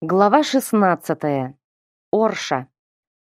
Глава 16. Орша.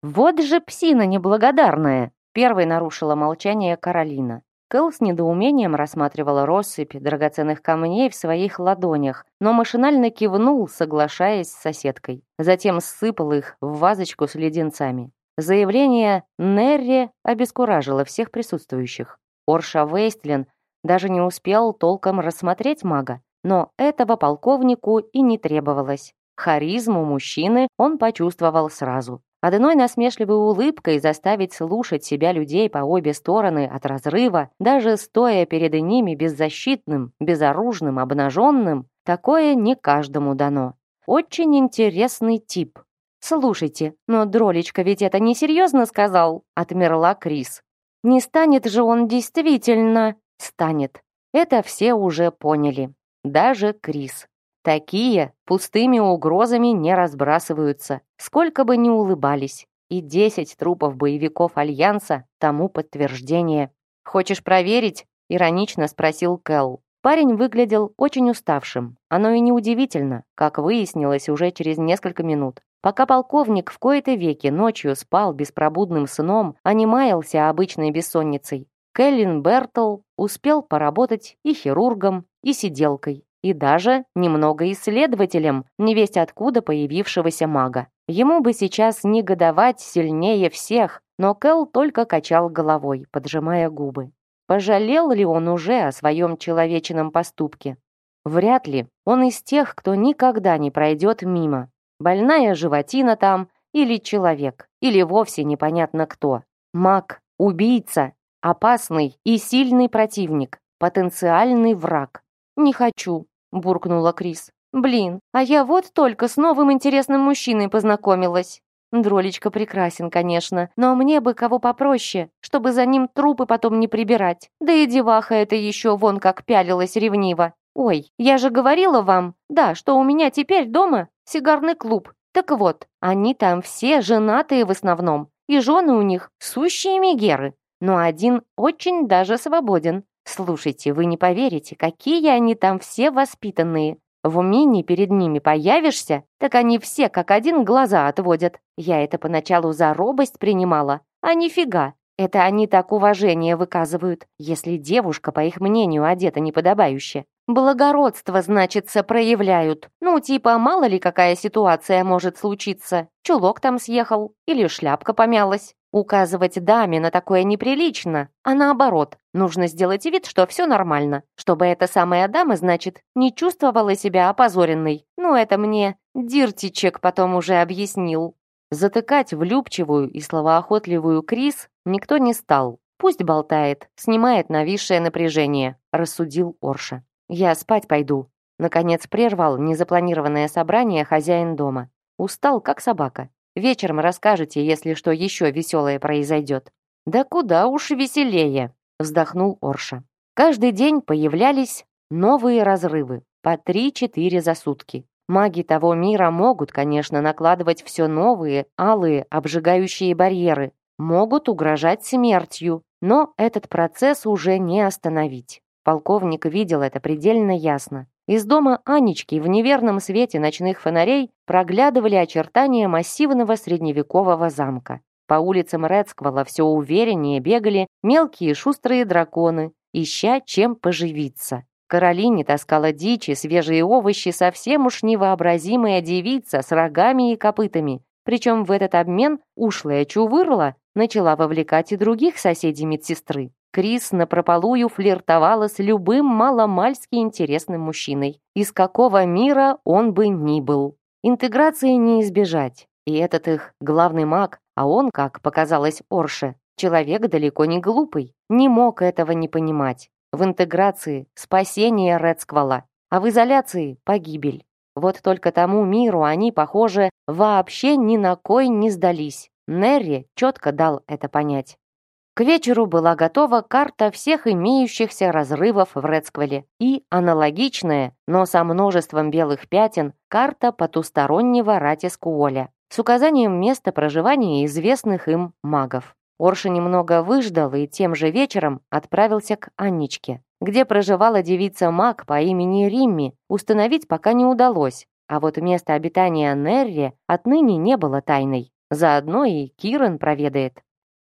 Вот же псина неблагодарная, первой нарушила молчание Каролина. Кэл с недоумением рассматривала россыпь драгоценных камней в своих ладонях, но машинально кивнул, соглашаясь с соседкой. Затем сыпал их в вазочку с леденцами. Заявление Нерри обескуражило всех присутствующих. Орша Вейстлин даже не успел толком рассмотреть мага, но этого полковнику и не требовалось. Харизму мужчины он почувствовал сразу. Одной насмешливой улыбкой заставить слушать себя людей по обе стороны от разрыва, даже стоя перед ними беззащитным, безоружным, обнаженным, такое не каждому дано. Очень интересный тип. «Слушайте, но Дролечка ведь это несерьезно сказал», — отмерла Крис. «Не станет же он действительно...» «Станет. Это все уже поняли. Даже Крис. Такие пустыми угрозами не разбрасываются, сколько бы ни улыбались. И десять трупов боевиков Альянса тому подтверждение. «Хочешь проверить?» — иронично спросил Кэл. Парень выглядел очень уставшим. Оно и неудивительно, как выяснилось уже через несколько минут. Пока полковник в кои-то веки ночью спал беспробудным сном, а не маялся обычной бессонницей, Кэллин Бертл успел поработать и хирургом, и сиделкой и даже немного исследователем, невесть откуда появившегося мага. Ему бы сейчас негодовать сильнее всех, но Кэл только качал головой, поджимая губы. Пожалел ли он уже о своем человечном поступке? Вряд ли. Он из тех, кто никогда не пройдет мимо. Больная животина там, или человек, или вовсе непонятно кто. Маг, убийца, опасный и сильный противник, потенциальный враг. «Не хочу», буркнула Крис. «Блин, а я вот только с новым интересным мужчиной познакомилась». Дролечка прекрасен, конечно, но мне бы кого попроще, чтобы за ним трупы потом не прибирать. Да и деваха это еще вон как пялилась ревниво. Ой, я же говорила вам, да, что у меня теперь дома сигарный клуб. Так вот, они там все женатые в основном, и жены у них сущие мегеры. Но один очень даже свободен. Слушайте, вы не поверите, какие они там все воспитанные. В умении перед ними появишься, так они все как один глаза отводят. Я это поначалу за робость принимала, а нифига. Это они так уважение выказывают, если девушка, по их мнению, одета неподобающе. Благородство, значится, проявляют. Ну, типа, мало ли какая ситуация может случиться. Чулок там съехал или шляпка помялась. Указывать даме на такое неприлично, а наоборот, нужно сделать вид, что все нормально, чтобы эта самая дама, значит, не чувствовала себя опозоренной. Ну, это мне Диртичек потом уже объяснил. Затыкать влюбчивую и словоохотливую Крис никто не стал. Пусть болтает, снимает нависшее напряжение, рассудил Орша. Я спать пойду. Наконец прервал незапланированное собрание хозяин дома. Устал, как собака. Вечером расскажете, если что еще веселое произойдет». «Да куда уж веселее», — вздохнул Орша. Каждый день появлялись новые разрывы, по три-четыре за сутки. Маги того мира могут, конечно, накладывать все новые, алые, обжигающие барьеры, могут угрожать смертью, но этот процесс уже не остановить. Полковник видел это предельно ясно. Из дома Анечки в неверном свете ночных фонарей проглядывали очертания массивного средневекового замка. По улицам Рецквала все увереннее бегали мелкие шустрые драконы, ища чем поживиться. Каролине таскала дичи, свежие овощи, совсем уж невообразимая девица с рогами и копытами. Причем в этот обмен ушлая чувырла начала вовлекать и других соседей медсестры. Крис напропалую флиртовала с любым маломальски интересным мужчиной, из какого мира он бы ни был. Интеграции не избежать, и этот их главный маг, а он, как показалось Орше, человек далеко не глупый, не мог этого не понимать. В интеграции спасение Редсквала, а в изоляции погибель. Вот только тому миру они, похоже, вообще ни на кой не сдались. Нерри четко дал это понять. К вечеру была готова карта всех имеющихся разрывов в Редсквеле и аналогичная, но со множеством белых пятен, карта потустороннего Ратискуоля с указанием места проживания известных им магов. Орша немного выждал и тем же вечером отправился к Анничке, где проживала девица-маг по имени Римми, установить пока не удалось. А вот место обитания Нерри отныне не было тайной. Заодно и Киран проведает.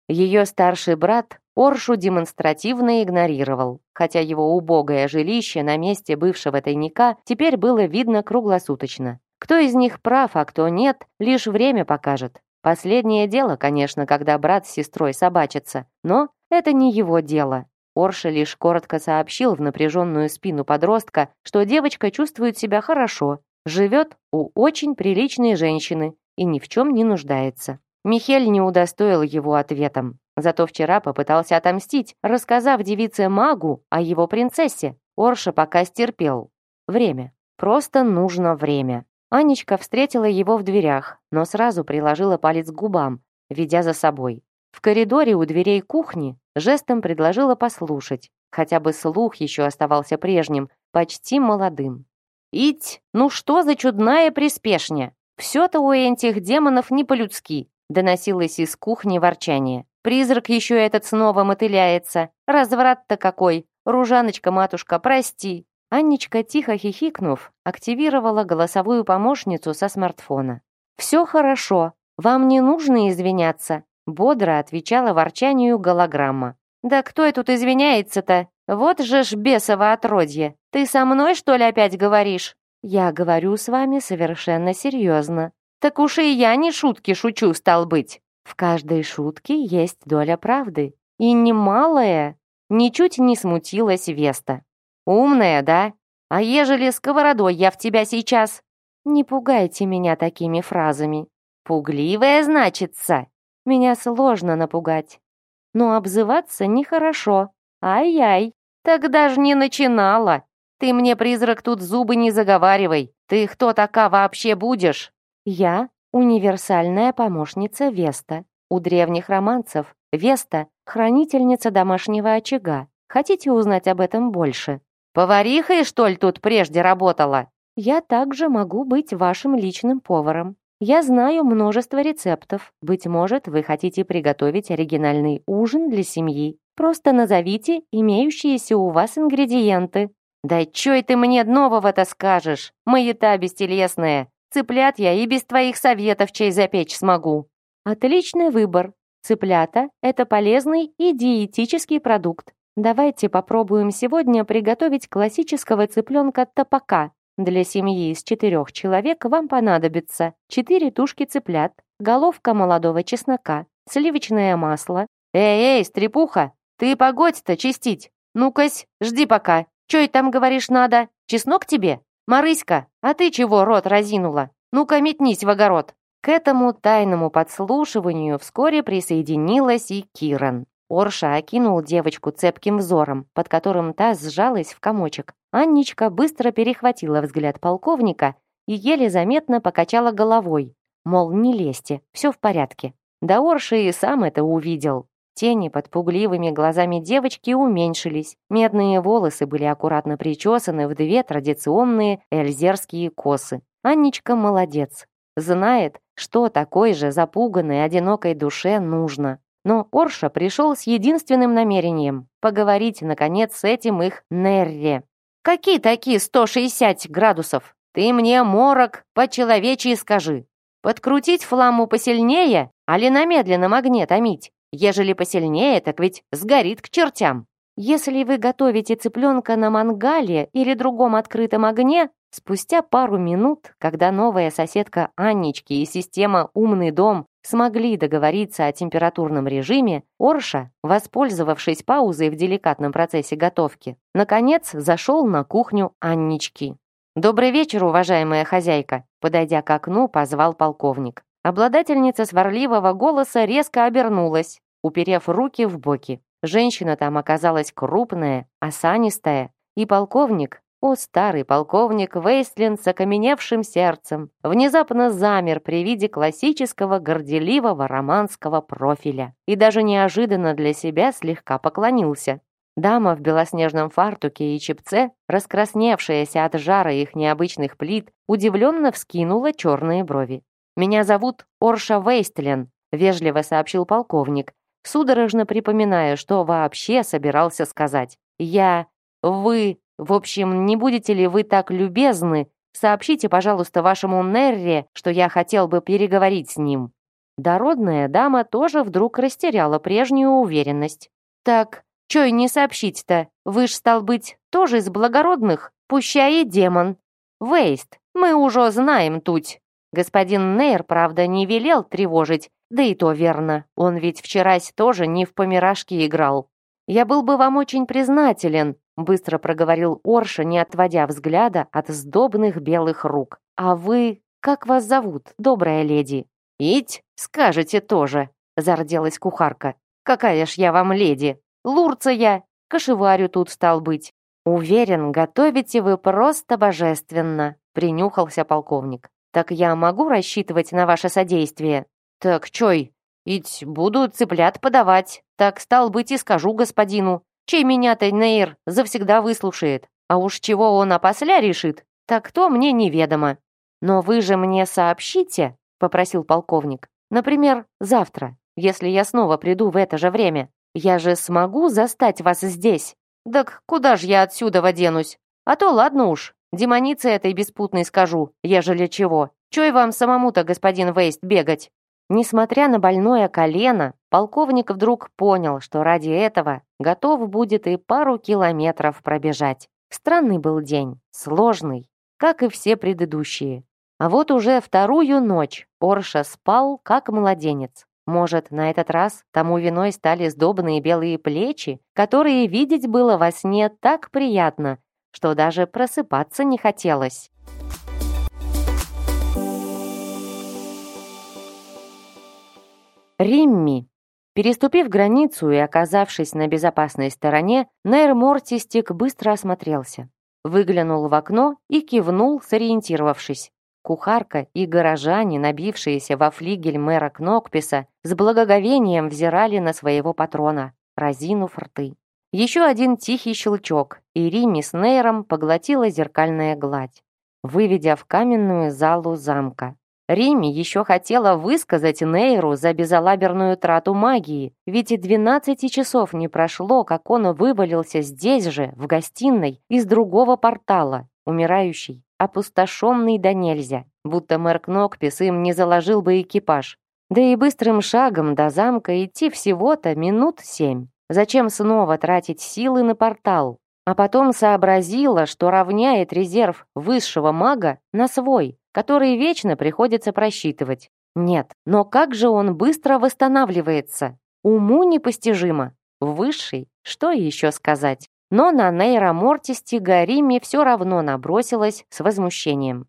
Ее старший брат Оршу демонстративно игнорировал, хотя его убогое жилище на месте бывшего тайника теперь было видно круглосуточно. Кто из них прав, а кто нет, лишь время покажет. Последнее дело, конечно, когда брат с сестрой собачатся, но это не его дело. Орша лишь коротко сообщил в напряженную спину подростка, что девочка чувствует себя хорошо, живет у очень приличной женщины и ни в чем не нуждается. Михель не удостоил его ответом. Зато вчера попытался отомстить, рассказав девице-магу о его принцессе. Орша пока стерпел. Время. Просто нужно время. Анечка встретила его в дверях, но сразу приложила палец к губам, ведя за собой. В коридоре у дверей кухни жестом предложила послушать. Хотя бы слух еще оставался прежним, почти молодым. «Ить, ну что за чудная приспешня? Все-то у этих демонов не по-людски», доносилось из кухни ворчание. «Призрак еще этот снова мотыляется. Разврат-то какой! Ружаночка-матушка, прости!» Анничка, тихо хихикнув, активировала голосовую помощницу со смартфона. «Все хорошо. Вам не нужно извиняться», бодро отвечала ворчанию голограмма. «Да кто и тут извиняется-то? Вот же ж бесово отродье! Ты со мной, что ли, опять говоришь?» «Я говорю с вами совершенно серьезно», так уж и я не шутки шучу, стал быть. В каждой шутке есть доля правды. И немалая. Ничуть не смутилась Веста. Умная, да? А ежели сковородой я в тебя сейчас? Не пугайте меня такими фразами. Пугливая, значится. Меня сложно напугать. Но обзываться нехорошо. Ай-яй. Тогда ж не начинала. Ты мне, призрак, тут зубы не заговаривай. Ты кто така вообще будешь? Я — универсальная помощница Веста. У древних романцев Веста — хранительница домашнего очага. Хотите узнать об этом больше? Поварихой, что ли, тут прежде работала? Я также могу быть вашим личным поваром. Я знаю множество рецептов. Быть может, вы хотите приготовить оригинальный ужин для семьи. Просто назовите имеющиеся у вас ингредиенты. Да чё это мне нового-то скажешь? Маята бестелесная. Цыплят я и без твоих советов чей запечь смогу». Отличный выбор. Цыплята – это полезный и диетический продукт. Давайте попробуем сегодня приготовить классического цыпленка топака. Для семьи из четырех человек вам понадобится 4 тушки цыплят, головка молодого чеснока, сливочное масло. «Эй-эй, стрепуха, ты погодь-то чистить. Ну-кась, жди пока. Чё и там, говоришь, надо? Чеснок тебе?» «Марыська, а ты чего рот разинула? Ну-ка метнись в огород!» К этому тайному подслушиванию вскоре присоединилась и Киран. Орша окинул девочку цепким взором, под которым та сжалась в комочек. Анничка быстро перехватила взгляд полковника и еле заметно покачала головой, мол, не лезьте, все в порядке. Да Орша и сам это увидел. Тени под пугливыми глазами девочки уменьшились. Медные волосы были аккуратно причесаны в две традиционные эльзерские косы. Анничка молодец. Знает, что такой же запуганной, одинокой душе нужно. Но Орша пришел с единственным намерением — поговорить, наконец, с этим их Нерре. «Какие такие 160 градусов? Ты мне, морок, по-человечьи скажи. Подкрутить фламу посильнее, а ли на медленном огне томить? Ежели посильнее, так ведь сгорит к чертям. Если вы готовите цыпленка на мангале или другом открытом огне, спустя пару минут, когда новая соседка Аннички и система «Умный дом» смогли договориться о температурном режиме, Орша, воспользовавшись паузой в деликатном процессе готовки, наконец зашел на кухню Аннички. «Добрый вечер, уважаемая хозяйка!» Подойдя к окну, позвал полковник. Обладательница сварливого голоса резко обернулась, уперев руки в боки. Женщина там оказалась крупная, осанистая, и полковник, о старый полковник Вейстлин с окаменевшим сердцем, внезапно замер при виде классического горделивого романского профиля и даже неожиданно для себя слегка поклонился. Дама в белоснежном фартуке и чепце, раскрасневшаяся от жара их необычных плит, удивленно вскинула черные брови. «Меня зовут Орша Вейстлен», — вежливо сообщил полковник, судорожно припоминая, что вообще собирался сказать. «Я... Вы... В общем, не будете ли вы так любезны Сообщите, пожалуйста, вашему Нерре, что я хотел бы переговорить с ним». Дородная дама тоже вдруг растеряла прежнюю уверенность. «Так, чё и не сообщить-то? Вы ж, стал быть, тоже из благородных? Пущай и демон. Вейст, мы уже знаем тут. Господин Нейр, правда, не велел тревожить, да и то верно. Он ведь вчерась тоже не в помирашки играл. Я был бы вам очень признателен, быстро проговорил Орша, не отводя взгляда от сдобных белых рук. А вы, как вас зовут, добрая леди? Ить, скажете тоже, зарделась кухарка. Какая ж я вам леди? Лурца я, кошеварю тут стал быть. Уверен, готовите вы просто божественно, принюхался полковник. Так я могу рассчитывать на ваше содействие? Так, чой, ить буду цыплят подавать. Так, стал быть, и скажу господину. Чей меня-то Нейр завсегда выслушает. А уж чего он опосля решит, так то мне неведомо. Но вы же мне сообщите, попросил полковник. Например, завтра, если я снова приду в это же время. Я же смогу застать вас здесь. Так куда ж я отсюда воденусь? А то ладно уж, демонице этой беспутной скажу, ежели чего. Чой вам самому-то, господин Вейст, бегать? Несмотря на больное колено, полковник вдруг понял, что ради этого готов будет и пару километров пробежать. Странный был день, сложный, как и все предыдущие. А вот уже вторую ночь Орша спал, как младенец. Может, на этот раз тому виной стали сдобные белые плечи, которые видеть было во сне так приятно, что даже просыпаться не хотелось. Римми. Переступив границу и оказавшись на безопасной стороне, Нейр Мортистик быстро осмотрелся. Выглянул в окно и кивнул, сориентировавшись. Кухарка и горожане, набившиеся во флигель мэра Кнокписа, с благоговением взирали на своего патрона, разинув рты. Еще один тихий щелчок, и Римми с Нейром поглотила зеркальная гладь, выведя в каменную залу замка. Римми еще хотела высказать Нейру за безалаберную трату магии, ведь и двенадцати часов не прошло, как он вывалился здесь же, в гостиной, из другого портала, умирающий, опустошенный до нельзя, будто мэр Кнокпис им не заложил бы экипаж. Да и быстрым шагом до замка идти всего-то минут семь. Зачем снова тратить силы на портал? А потом сообразила, что равняет резерв высшего мага на свой, который вечно приходится просчитывать. Нет, но как же он быстро восстанавливается? Уму непостижимо. Высший, что еще сказать? Но на Нейра Гариме все равно набросилась с возмущением.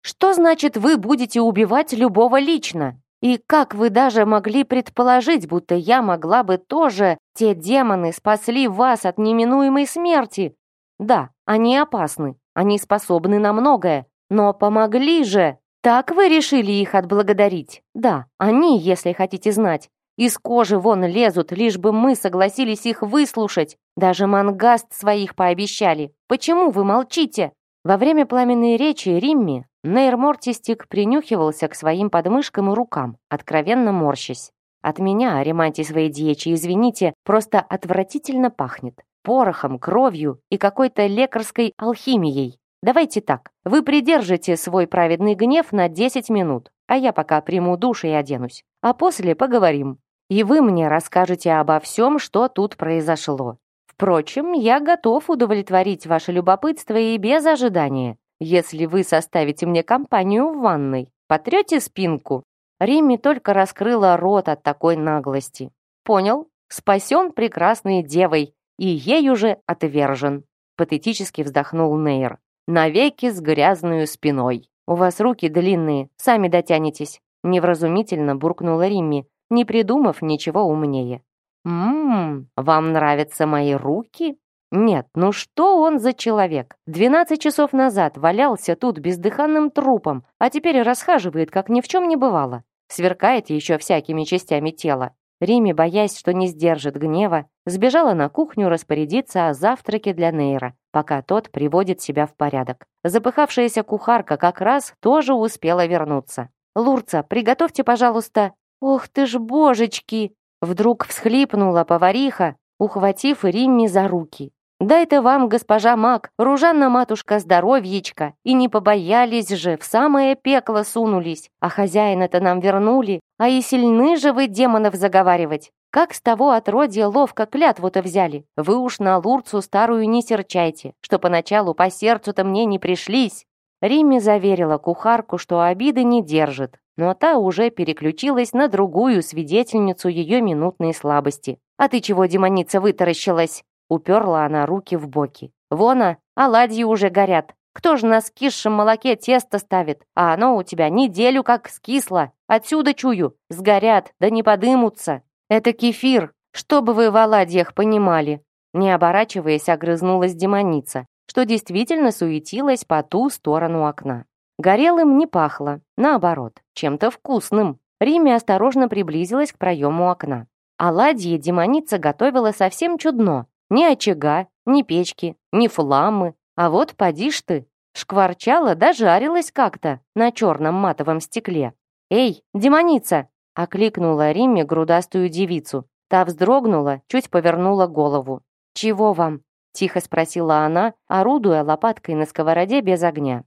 «Что значит вы будете убивать любого лично? И как вы даже могли предположить, будто я могла бы тоже... Те демоны спасли вас от неминуемой смерти? Да, они опасны, они способны на многое, но помогли же! Так вы решили их отблагодарить? Да, они, если хотите знать, из кожи вон лезут, лишь бы мы согласились их выслушать. Даже мангаст своих пообещали. Почему вы молчите?» Во время пламенной речи Римми Нейр Мортистик принюхивался к своим подмышкам и рукам, откровенно морщась. «От меня, Аримантис Вейдьечи, извините, просто отвратительно пахнет. Порохом, кровью и какой-то лекарской алхимией. Давайте так, вы придержите свой праведный гнев на 10 минут, а я пока приму душ и оденусь. А после поговорим и вы мне расскажете обо всем, что тут произошло. Впрочем, я готов удовлетворить ваше любопытство и без ожидания, если вы составите мне компанию в ванной. Потрете спинку?» Римми только раскрыла рот от такой наглости. «Понял, спасен прекрасной девой, и ей уже отвержен», патетически вздохнул Нейр. «Навеки с грязную спиной. У вас руки длинные, сами дотянетесь», невразумительно буркнула Римми, не придумав ничего умнее. «Ммм, вам нравятся мои руки?» «Нет, ну что он за человек? Двенадцать часов назад валялся тут бездыханным трупом, а теперь расхаживает, как ни в чем не бывало. Сверкает еще всякими частями тела. Риме, боясь, что не сдержит гнева, сбежала на кухню распорядиться о завтраке для Нейра, пока тот приводит себя в порядок. Запыхавшаяся кухарка как раз тоже успела вернуться. «Лурца, приготовьте, пожалуйста, «Ох ты ж, божечки!» Вдруг всхлипнула повариха, ухватив Римми за руки. Дай-то вам, госпожа маг, ружанна-матушка здоровьечка, и не побоялись же, в самое пекло сунулись, а хозяина-то нам вернули, а и сильны же вы демонов заговаривать. Как с того отродья ловко клятву-то взяли? Вы уж на Лурцу старую не серчайте, что поначалу по сердцу-то мне не пришлись. Римми заверила кухарку, что обиды не держит, но та уже переключилась на другую свидетельницу ее минутной слабости. «А ты чего, демоница, вытаращилась?» Уперла она руки в боки. «Вона, оладьи уже горят. Кто же на скисшем молоке тесто ставит? А оно у тебя неделю как скисло. Отсюда чую. Сгорят, да не подымутся. Это кефир. Что бы вы в оладьях понимали?» Не оборачиваясь, огрызнулась демоница, что действительно суетилась по ту сторону окна. Горелым не пахло, наоборот, чем-то вкусным. Риме осторожно приблизилась к проему окна. Оладьи демоница готовила совсем чудно, ни очага, ни печки, ни фламы. А вот поди ж ты, шкварчала да жарилась как-то на черном матовом стекле. «Эй, демоница!» — окликнула Римме грудастую девицу. Та вздрогнула, чуть повернула голову. «Чего вам?» — тихо спросила она, орудуя лопаткой на сковороде без огня.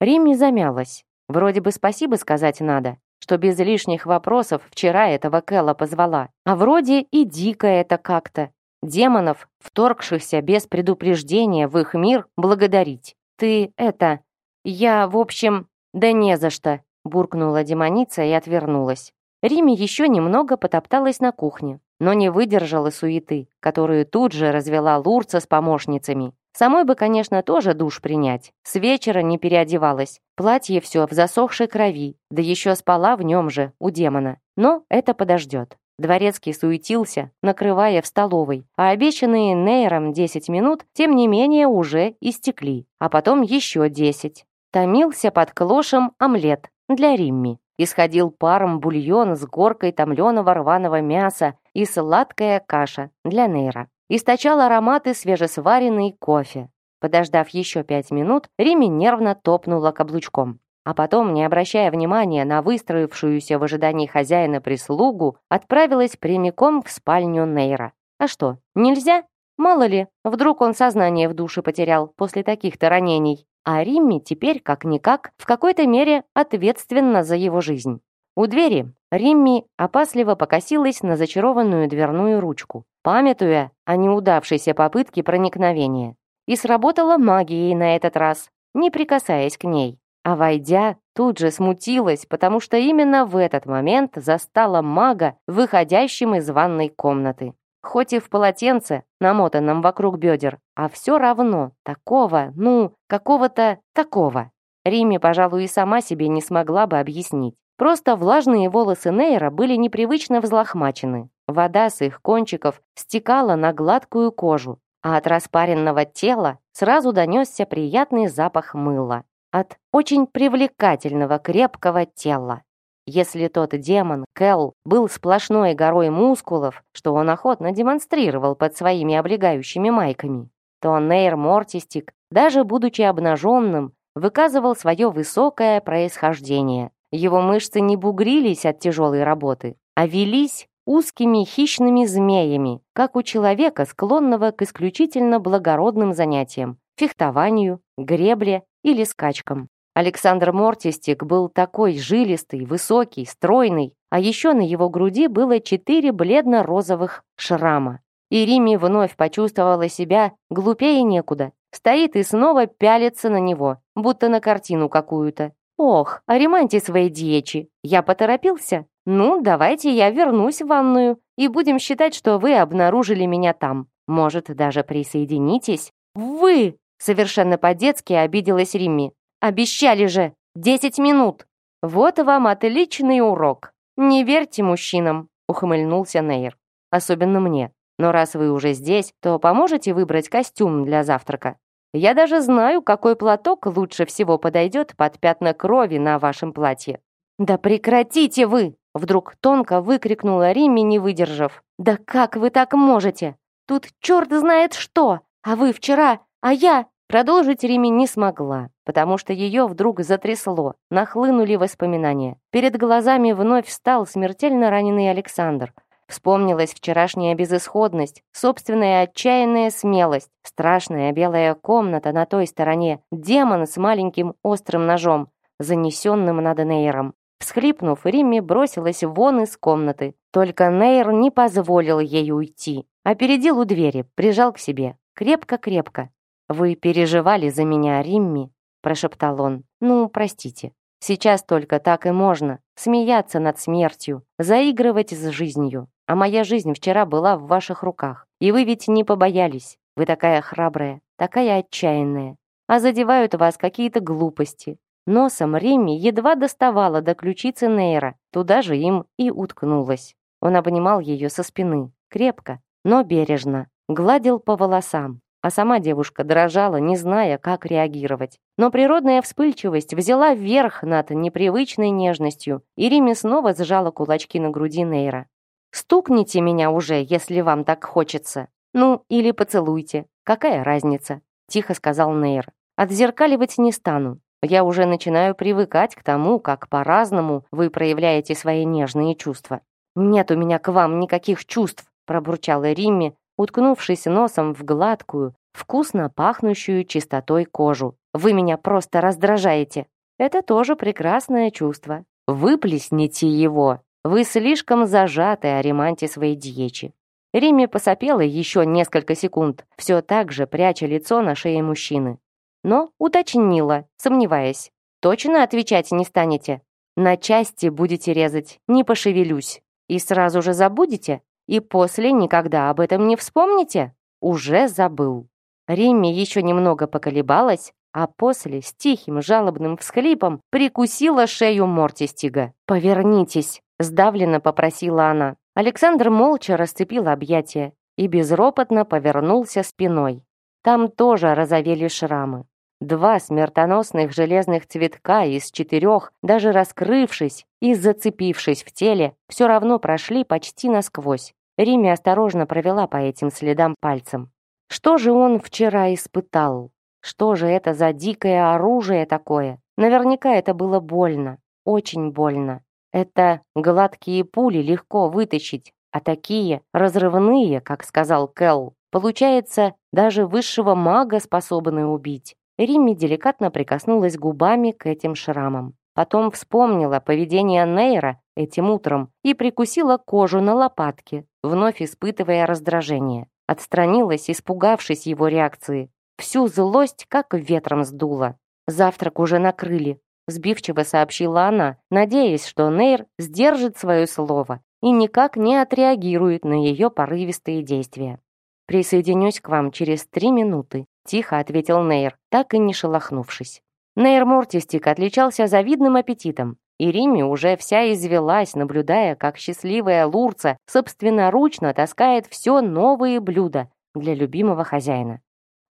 Римме замялась. Вроде бы спасибо сказать надо, что без лишних вопросов вчера этого Кэлла позвала. А вроде и дико это как-то демонов, вторгшихся без предупреждения в их мир, благодарить. Ты это... Я, в общем... Да не за что, буркнула демоница и отвернулась. Риме еще немного потопталась на кухне, но не выдержала суеты, которую тут же развела Лурца с помощницами. Самой бы, конечно, тоже душ принять. С вечера не переодевалась. Платье все в засохшей крови, да еще спала в нем же, у демона. Но это подождет. Дворецкий суетился, накрывая в столовой, а обещанные Нейром 10 минут, тем не менее, уже истекли, а потом еще 10. Томился под клошем омлет для Римми. Исходил паром бульон с горкой томленого рваного мяса и сладкая каша для Нейра. Источал ароматы свежесваренный кофе. Подождав еще пять минут, Римми нервно топнула каблучком а потом, не обращая внимания на выстроившуюся в ожидании хозяина прислугу, отправилась прямиком в спальню Нейра. А что, нельзя? Мало ли, вдруг он сознание в душе потерял после таких-то ранений. А Римми теперь, как-никак, в какой-то мере ответственна за его жизнь. У двери Римми опасливо покосилась на зачарованную дверную ручку, памятуя о неудавшейся попытке проникновения. И сработала магией на этот раз, не прикасаясь к ней. А войдя, тут же смутилась, потому что именно в этот момент застала мага, выходящим из ванной комнаты. Хоть и в полотенце, намотанном вокруг бедер, а все равно такого, ну, какого-то такого. Риме, пожалуй, и сама себе не смогла бы объяснить. Просто влажные волосы Нейра были непривычно взлохмачены. Вода с их кончиков стекала на гладкую кожу, а от распаренного тела сразу донесся приятный запах мыла от очень привлекательного крепкого тела. Если тот демон, Кел, был сплошной горой мускулов, что он охотно демонстрировал под своими облегающими майками, то Нейр Мортистик, даже будучи обнаженным, выказывал свое высокое происхождение. Его мышцы не бугрились от тяжелой работы, а велись узкими хищными змеями, как у человека, склонного к исключительно благородным занятиям – фехтованию, гребле или скачкам. Александр Мортистик был такой жилистый, высокий, стройный, а еще на его груди было четыре бледно-розовых шрама. И Риме вновь почувствовала себя глупее некуда. Стоит и снова пялится на него, будто на картину какую-то. «Ох, ариманьте свои дьечи! Я поторопился? Ну, давайте я вернусь в ванную, и будем считать, что вы обнаружили меня там. Может, даже присоединитесь? Вы!» Совершенно по-детски обиделась Римми. «Обещали же! Десять минут!» «Вот вам отличный урок! Не верьте мужчинам!» ухмыльнулся Нейр. «Особенно мне. Но раз вы уже здесь, то поможете выбрать костюм для завтрака? Я даже знаю, какой платок лучше всего подойдет под пятна крови на вашем платье». «Да прекратите вы!» Вдруг тонко выкрикнула Римми, не выдержав. «Да как вы так можете? Тут черт знает что! А вы вчера, а я...» Продолжить Риме не смогла, потому что ее вдруг затрясло, нахлынули воспоминания. Перед глазами вновь встал смертельно раненый Александр. Вспомнилась вчерашняя безысходность, собственная отчаянная смелость, страшная белая комната на той стороне, демон с маленьким острым ножом, занесенным над Нейром. Всхлипнув, Римми бросилась вон из комнаты. Только Нейр не позволил ей уйти. Опередил у двери, прижал к себе. Крепко-крепко. «Вы переживали за меня, Римми?» прошептал он. «Ну, простите. Сейчас только так и можно. Смеяться над смертью, заигрывать с жизнью. А моя жизнь вчера была в ваших руках. И вы ведь не побоялись. Вы такая храбрая, такая отчаянная. А задевают вас какие-то глупости. Носом Римми едва доставала до ключицы Нейра, туда же им и уткнулась. Он обнимал ее со спины, крепко, но бережно, гладил по волосам, а сама девушка дрожала, не зная, как реагировать. Но природная вспыльчивость взяла верх над непривычной нежностью, и Риме снова сжала кулачки на груди Нейра. «Стукните меня уже, если вам так хочется. Ну, или поцелуйте. Какая разница?» — тихо сказал Нейр. «Отзеркаливать не стану. Я уже начинаю привыкать к тому, как по-разному вы проявляете свои нежные чувства». «Нет у меня к вам никаких чувств», — пробурчала Римми, уткнувшись носом в гладкую, вкусно пахнущую чистотой кожу. «Вы меня просто раздражаете!» Это тоже прекрасное чувство. Выплесните его. Вы слишком зажаты о ремонте своей дьечи. Риме посопела еще несколько секунд, все так же пряча лицо на шее мужчины. Но уточнила, сомневаясь. «Точно отвечать не станете? На части будете резать, не пошевелюсь. И сразу же забудете? И после никогда об этом не вспомните? Уже забыл. Римми еще немного поколебалась, а после с тихим жалобным всхлипом прикусила шею Мортистига. «Повернитесь!» — сдавленно попросила она. Александр молча расцепил объятия и безропотно повернулся спиной. Там тоже разовели шрамы. Два смертоносных железных цветка из четырех, даже раскрывшись и зацепившись в теле, все равно прошли почти насквозь. Риме осторожно провела по этим следам пальцем. Что же он вчера испытал? Что же это за дикое оружие такое? Наверняка это было больно, очень больно. Это гладкие пули легко вытащить, а такие разрывные, как сказал Келл, получается, даже высшего мага способны убить. Римми деликатно прикоснулась губами к этим шрамам. Потом вспомнила поведение Нейра этим утром и прикусила кожу на лопатке, вновь испытывая раздражение. Отстранилась, испугавшись его реакции. Всю злость как ветром сдуло. Завтрак уже накрыли, сбивчиво сообщила она, надеясь, что Нейр сдержит свое слово и никак не отреагирует на ее порывистые действия. «Присоединюсь к вам через три минуты», — тихо ответил Нейр, так и не шелохнувшись. Нейр Мортистик отличался завидным аппетитом, и Римми уже вся извелась, наблюдая, как счастливая Лурца собственноручно таскает все новые блюда для любимого хозяина.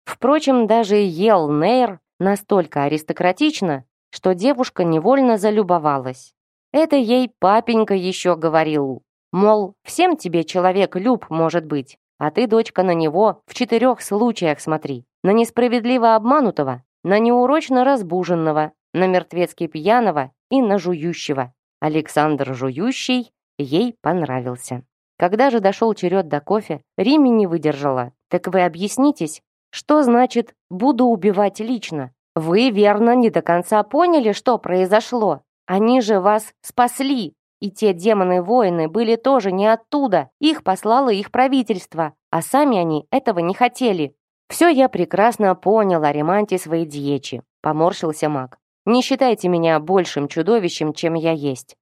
Впрочем, даже ел Нейр настолько аристократично, что девушка невольно залюбовалась. Это ей папенька еще говорил. Мол, всем тебе человек люб может быть, а ты, дочка, на него в четырех случаях смотри. На несправедливо обманутого, на неурочно разбуженного, на мертвецки пьяного и на жующего. Александр Жующий ей понравился. Когда же дошел черед до кофе, Риме не выдержала. «Так вы объяснитесь, что значит «буду убивать лично»? Вы, верно, не до конца поняли, что произошло. Они же вас спасли. И те демоны-воины были тоже не оттуда. Их послало их правительство, а сами они этого не хотели. Все я прекрасно понял о ремонте своей дьечи. Поморщился маг. Не считайте меня большим чудовищем, чем я есть.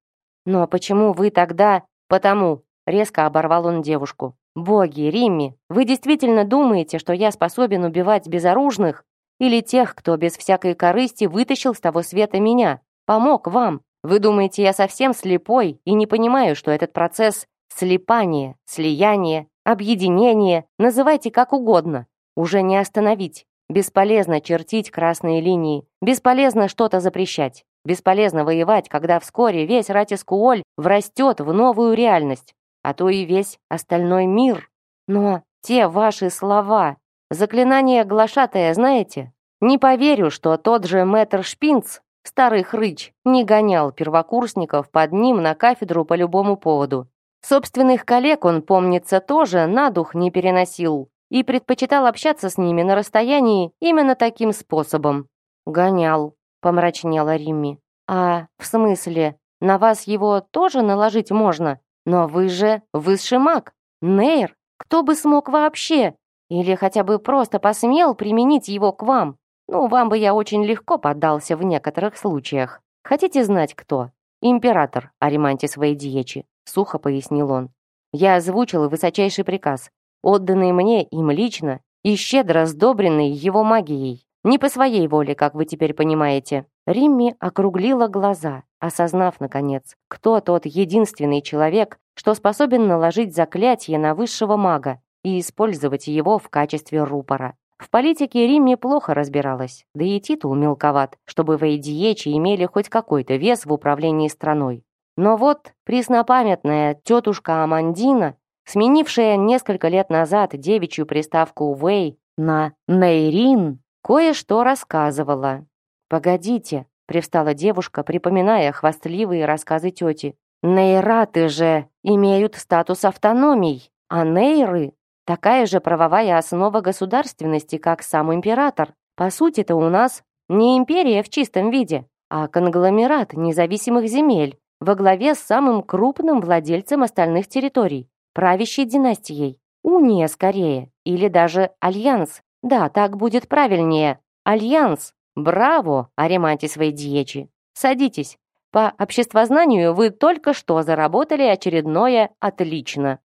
Но почему вы тогда... Потому, резко оборвал он девушку. Боги, Римми, вы действительно думаете, что я способен убивать безоружных? Или тех, кто без всякой корысти вытащил с того света меня? Помог вам? Вы думаете, я совсем слепой и не понимаю, что этот процесс слепания, слияния, объединения, называйте как угодно, уже не остановить. Бесполезно чертить красные линии, бесполезно что-то запрещать, бесполезно воевать, когда вскоре весь Ратискуоль врастет в новую реальность, а то и весь остальной мир. Но те ваши слова, заклинание глашатая, знаете? Не поверю, что тот же мэтр Шпинц, старый хрыч, не гонял первокурсников под ним на кафедру по любому поводу. Собственных коллег он, помнится, тоже на дух не переносил и предпочитал общаться с ними на расстоянии именно таким способом. «Гонял», — помрачнела Римми. «А, в смысле, на вас его тоже наложить можно? Но вы же высший маг, Нейр, кто бы смог вообще? Или хотя бы просто посмел применить его к вам? Ну, вам бы я очень легко поддался в некоторых случаях. Хотите знать, кто? Император Аримантис Вейдиечи, сухо пояснил он. Я озвучил высочайший приказ, отданный мне им лично и щедро сдобренный его магией. Не по своей воле, как вы теперь понимаете. Римми округлила глаза, осознав, наконец, кто тот единственный человек, что способен наложить заклятие на высшего мага и использовать его в качестве рупора. В политике Римми плохо разбиралась, да и титул мелковат, чтобы вейдиечи имели хоть какой-то вес в управлении страной. Но вот преснопамятная тетушка Амандина, сменившая несколько лет назад девичью приставку «Вэй» на «Нейрин», кое-что рассказывала. «Погодите», — привстала девушка, припоминая хвастливые рассказы тети. «Нейраты же имеют статус автономий, а нейры — такая же правовая основа государственности, как сам император. По сути-то у нас не империя в чистом виде, а конгломерат независимых земель во главе с самым крупным владельцем остальных территорий, правящей династией. Уния скорее, или даже альянс. Да, так будет правильнее. Альянс. Браво, Аримантис Вейдьечи. Садитесь. По обществознанию вы только что заработали очередное «отлично».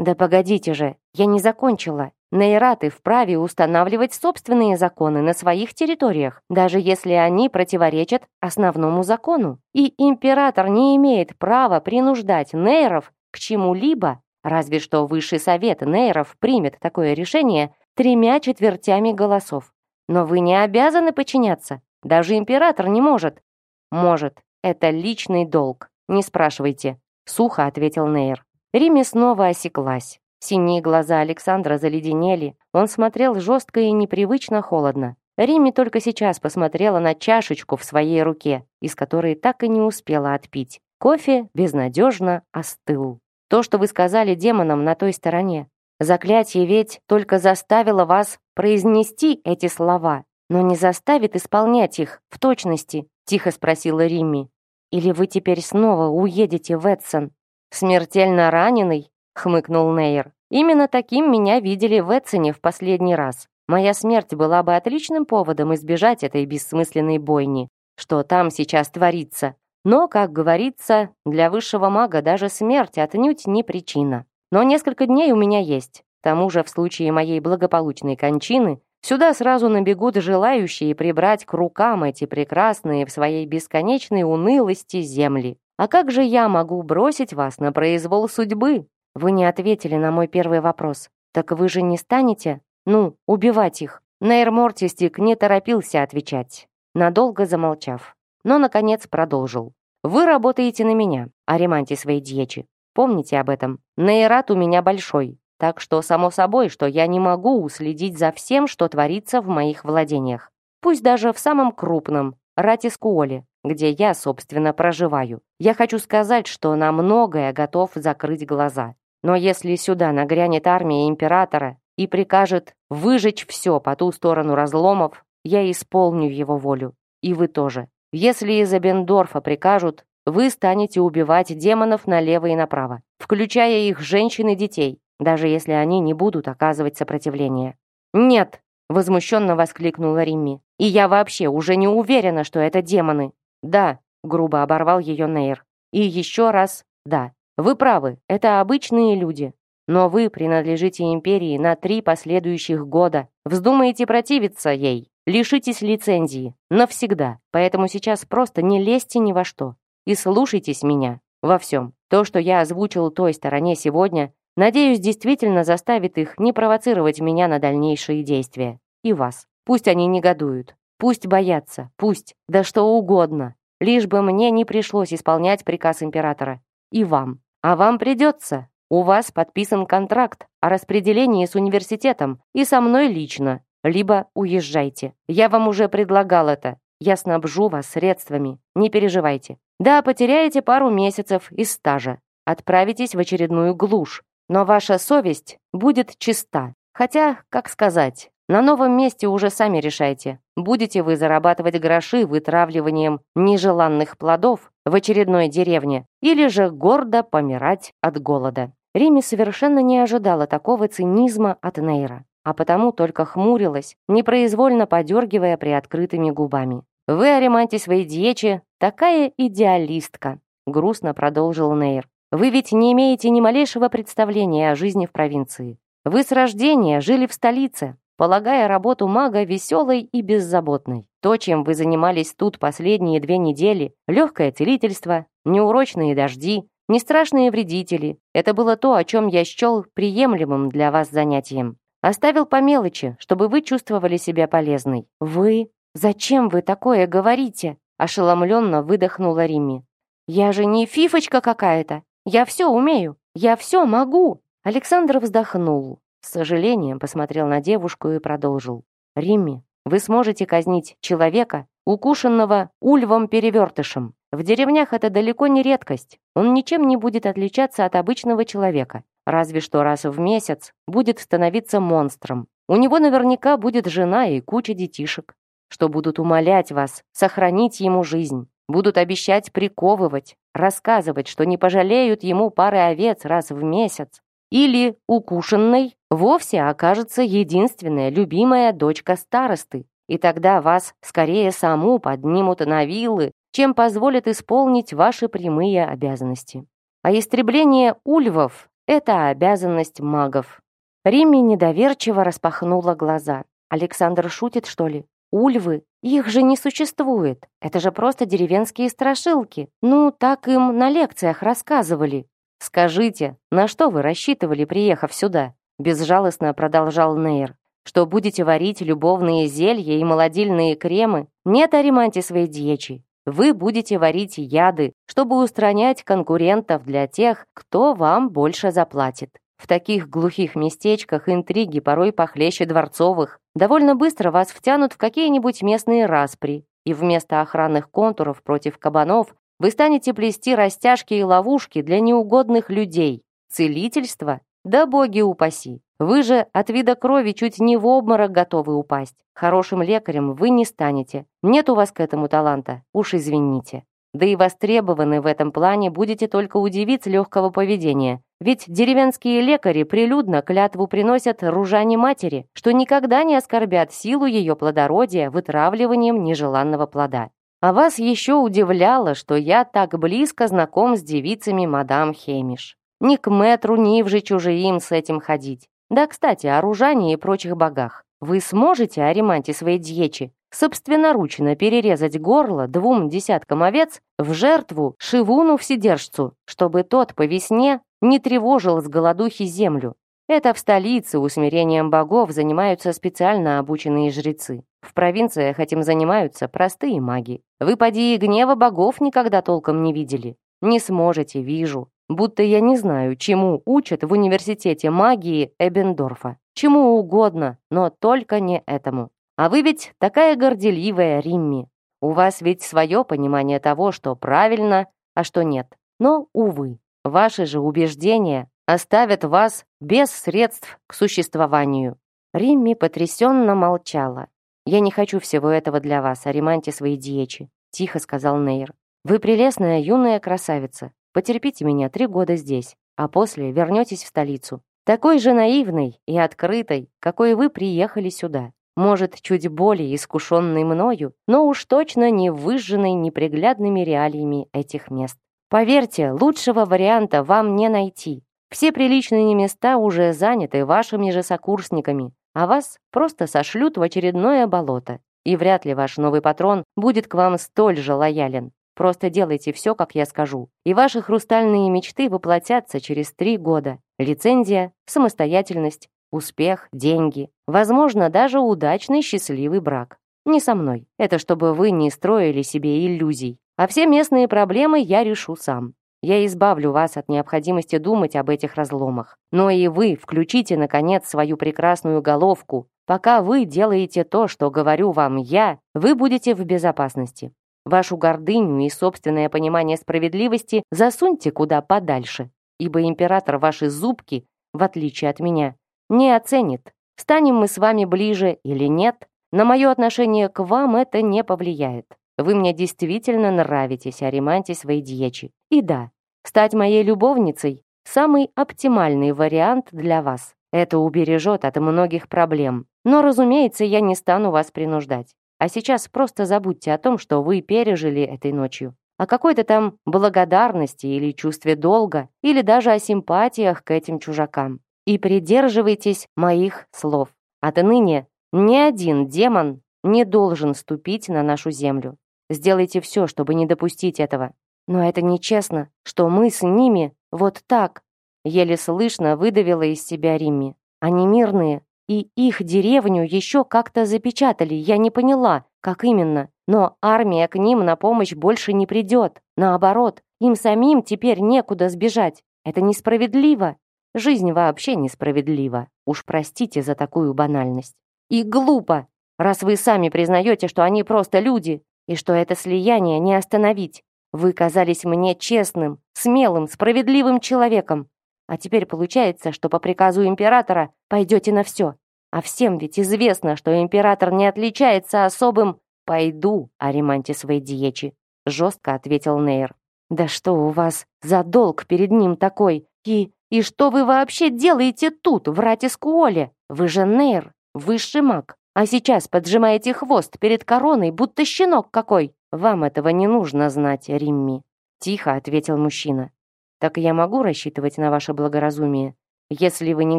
Да погодите же, я не закончила. Нейраты вправе устанавливать собственные законы на своих территориях, даже если они противоречат основному закону. И император не имеет права принуждать нейров к чему-либо, разве что Высший совет нейров примет такое решение тремя четвертями голосов. Но вы не обязаны подчиняться. Даже император не может. Может, это личный долг. Не спрашивайте. Сухо ответил Нейр. Риме снова осеклась. Синие глаза Александра заледенели. Он смотрел жестко и непривычно холодно. Риме только сейчас посмотрела на чашечку в своей руке, из которой так и не успела отпить. Кофе безнадежно остыл. То, что вы сказали демонам на той стороне, Заклятие ведь только заставило вас произнести эти слова, но не заставит исполнять их в точности, тихо спросила Римми. Или вы теперь снова уедете в Эдсон? Смертельно раненый? хмыкнул Нейр. Именно таким меня видели в Эдсоне в последний раз. Моя смерть была бы отличным поводом избежать этой бессмысленной бойни. Что там сейчас творится? Но, как говорится, для высшего мага даже смерть отнюдь не причина. Но несколько дней у меня есть. К тому же в случае моей благополучной кончины сюда сразу набегут желающие прибрать к рукам эти прекрасные в своей бесконечной унылости земли. А как же я могу бросить вас на произвол судьбы? Вы не ответили на мой первый вопрос. Так вы же не станете? Ну, убивать их. Нейр Мортистик не торопился отвечать, надолго замолчав. Но, наконец, продолжил. Вы работаете на меня, Аримантис Вейдьечи. Помните об этом. Нейрат у меня большой, так что само собой, что я не могу уследить за всем, что творится в моих владениях. Пусть даже в самом крупном, Ратискуоле, где я, собственно, проживаю. Я хочу сказать, что на многое готов закрыть глаза. Но если сюда нагрянет армия императора и прикажет выжечь все по ту сторону разломов, я исполню его волю. И вы тоже. Если из Эбендорфа прикажут вы станете убивать демонов налево и направо, включая их женщин и детей, даже если они не будут оказывать сопротивление. «Нет!» — возмущенно воскликнула Римми. «И я вообще уже не уверена, что это демоны». «Да», — грубо оборвал ее Нейр. «И еще раз да. Вы правы, это обычные люди. Но вы принадлежите империи на три последующих года. Вздумаете противиться ей, лишитесь лицензии. Навсегда. Поэтому сейчас просто не лезьте ни во что. И слушайтесь меня во всем. То, что я озвучил той стороне сегодня, надеюсь, действительно заставит их не провоцировать меня на дальнейшие действия. И вас. Пусть они негодуют. Пусть боятся. Пусть. Да что угодно. Лишь бы мне не пришлось исполнять приказ императора. И вам. А вам придется. У вас подписан контракт о распределении с университетом и со мной лично. Либо уезжайте. Я вам уже предлагал это. Я снабжу вас средствами. Не переживайте. Да, потеряете пару месяцев из стажа. отправитесь в очередную глушь. Но ваша совесть будет чиста. Хотя, как сказать, на новом месте уже сами решайте, будете вы зарабатывать гроши вытравливанием нежеланных плодов в очередной деревне или же гордо помирать от голода. Рими совершенно не ожидала такого цинизма от Нейра, а потому только хмурилась, непроизвольно подергивая приоткрытыми губами. «Вы, Ариманти своей дьечи, такая идеалистка», грустно продолжил Нейр. «Вы ведь не имеете ни малейшего представления о жизни в провинции. Вы с рождения жили в столице, полагая работу мага веселой и беззаботной. То, чем вы занимались тут последние две недели, легкое целительство, неурочные дожди, не страшные вредители, это было то, о чем я счел приемлемым для вас занятием. Оставил по мелочи, чтобы вы чувствовали себя полезной. Вы? Зачем вы такое говорите? Ошеломленно выдохнула Римми. Я же не фифочка какая-то. Я все умею. Я все могу. Александр вздохнул. С сожалением посмотрел на девушку и продолжил. «Римми, вы сможете казнить человека, укушенного ульвом-перевертышем. В деревнях это далеко не редкость. Он ничем не будет отличаться от обычного человека. Разве что раз в месяц будет становиться монстром. У него наверняка будет жена и куча детишек, что будут умолять вас сохранить ему жизнь. Будут обещать приковывать, рассказывать, что не пожалеют ему пары овец раз в месяц. Или укушенной вовсе окажется единственная любимая дочка старосты, и тогда вас скорее саму поднимут на вилы, чем позволят исполнить ваши прямые обязанности. А истребление ульвов – это обязанность магов. Римми недоверчиво распахнула глаза. Александр шутит, что ли? Ульвы? Их же не существует. Это же просто деревенские страшилки. Ну, так им на лекциях рассказывали. «Скажите, на что вы рассчитывали, приехав сюда?» Безжалостно продолжал Нейр. «Что будете варить любовные зелья и молодильные кремы? Нет, ариманти своей дьечи. Вы будете варить яды, чтобы устранять конкурентов для тех, кто вам больше заплатит. В таких глухих местечках интриги порой похлеще дворцовых. Довольно быстро вас втянут в какие-нибудь местные распри, и вместо охранных контуров против кабанов вы станете плести растяжки и ловушки для неугодных людей. Целительство? Да боги упаси. Вы же от вида крови чуть не в обморок готовы упасть. Хорошим лекарем вы не станете. Нет у вас к этому таланта, уж извините. Да и востребованы в этом плане будете только удивиться легкого поведения. Ведь деревенские лекари прилюдно клятву приносят ружане матери, что никогда не оскорбят силу ее плодородия вытравливанием нежеланного плода. А вас еще удивляло, что я так близко знаком с девицами мадам Хемиш. Ни к мэтру, ни в же чужим с этим ходить. Да, кстати, о ружании и прочих богах. Вы сможете, Ариманти своей дьечи, собственноручно перерезать горло двум десяткам овец в жертву Шивуну-вседержцу, чтобы тот по весне не тревожил с голодухи землю. Это в столице усмирением богов занимаются специально обученные жрецы. В провинциях этим занимаются простые маги. Вы, поди, и гнева богов никогда толком не видели. Не сможете, вижу. Будто я не знаю, чему учат в университете магии Эбендорфа. Чему угодно, но только не этому. А вы ведь такая горделивая, Римми. У вас ведь свое понимание того, что правильно, а что нет. Но, увы, ваши же убеждения оставят вас без средств к существованию». Римми потрясенно молчала. «Я не хочу всего этого для вас, Ариманте свои диечи», — тихо сказал Нейр. «Вы прелестная юная красавица. Потерпите меня три года здесь, а после вернетесь в столицу. Такой же наивной и открытой, какой вы приехали сюда. Может, чуть более искушенной мною, но уж точно не выжженной неприглядными реалиями этих мест. Поверьте, лучшего варианта вам не найти. Все приличные места уже заняты вашими же сокурсниками, а вас просто сошлют в очередное болото. И вряд ли ваш новый патрон будет к вам столь же лоялен. Просто делайте все, как я скажу, и ваши хрустальные мечты воплотятся через три года. Лицензия, самостоятельность, успех, деньги, возможно, даже удачный счастливый брак. Не со мной. Это чтобы вы не строили себе иллюзий. А все местные проблемы я решу сам. Я избавлю вас от необходимости думать об этих разломах. Но и вы включите, наконец, свою прекрасную головку. Пока вы делаете то, что говорю вам я, вы будете в безопасности. Вашу гордыню и собственное понимание справедливости засуньте куда подальше, ибо император ваши зубки, в отличие от меня, не оценит. Станем мы с вами ближе или нет, на мое отношение к вам это не повлияет. Вы мне действительно нравитесь, Аримантис Вейдьечи. И да, стать моей любовницей – самый оптимальный вариант для вас. Это убережет от многих проблем. Но, разумеется, я не стану вас принуждать. А сейчас просто забудьте о том, что вы пережили этой ночью. О какой-то там благодарности или чувстве долга, или даже о симпатиях к этим чужакам. И придерживайтесь моих слов. Отныне ни один демон не должен ступить на нашу землю. Сделайте все, чтобы не допустить этого. Но это нечестно, что мы с ними вот так, еле слышно выдавила из себя Римми. Они мирные, и их деревню еще как-то запечатали, я не поняла, как именно. Но армия к ним на помощь больше не придет. Наоборот, им самим теперь некуда сбежать. Это несправедливо. Жизнь вообще несправедлива. Уж простите за такую банальность. И глупо, раз вы сами признаете, что они просто люди, и что это слияние не остановить. Вы казались мне честным, смелым, справедливым человеком. А теперь получается, что по приказу императора пойдете на все. А всем ведь известно, что император не отличается особым «пойду», Аримантис Вейдиечи, жестко ответил Нейр. «Да что у вас за долг перед ним такой? И, и что вы вообще делаете тут, в Ратискуоле? Вы же Нейр, высший маг. А сейчас поджимаете хвост перед короной, будто щенок какой. Вам этого не нужно знать, Римми. Тихо ответил мужчина. Так я могу рассчитывать на ваше благоразумие? Если вы не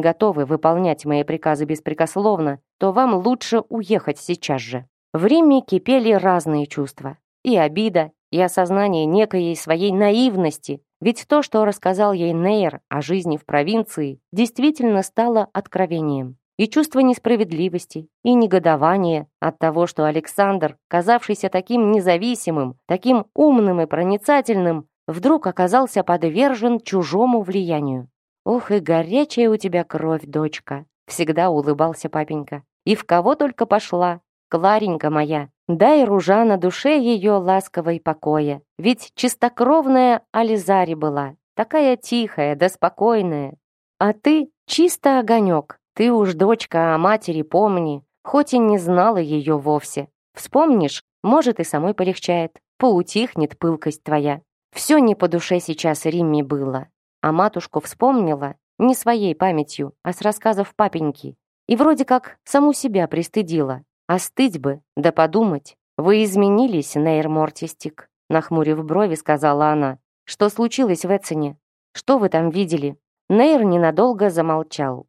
готовы выполнять мои приказы беспрекословно, то вам лучше уехать сейчас же. В Риме кипели разные чувства. И обида, и осознание некой своей наивности. Ведь то, что рассказал ей Нейр о жизни в провинции, действительно стало откровением и чувство несправедливости, и негодование от того, что Александр, казавшийся таким независимым, таким умным и проницательным, вдруг оказался подвержен чужому влиянию. «Ох и горячая у тебя кровь, дочка!» всегда улыбался папенька. «И в кого только пошла, Кларенька моя, дай ружа на душе ее ласковой покоя, ведь чистокровная Ализари была, такая тихая да спокойная. А ты чисто огонек, ты уж, дочка, о матери помни, хоть и не знала ее вовсе. Вспомнишь, может, и самой полегчает, поутихнет пылкость твоя. Все не по душе сейчас Римме было. А матушку вспомнила не своей памятью, а с рассказов папеньки. И вроде как саму себя пристыдила. А стыть бы, да подумать. Вы изменились, Нейр Мортистик, нахмурив брови, сказала она. Что случилось в Эцине? Что вы там видели? Нейр ненадолго замолчал.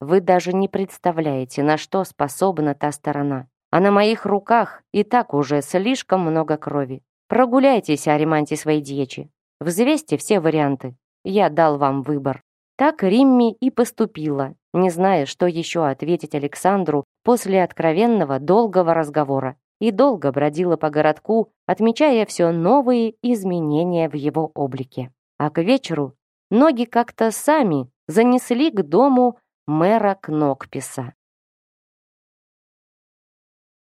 Вы даже не представляете, на что способна та сторона. А на моих руках и так уже слишком много крови. Прогуляйтесь, Аримантис Вейдьечи. Взвесьте все варианты. Я дал вам выбор». Так Римми и поступила, не зная, что еще ответить Александру после откровенного долгого разговора. И долго бродила по городку, отмечая все новые изменения в его облике. А к вечеру ноги как-то сами занесли к дому мэра Кнокписа.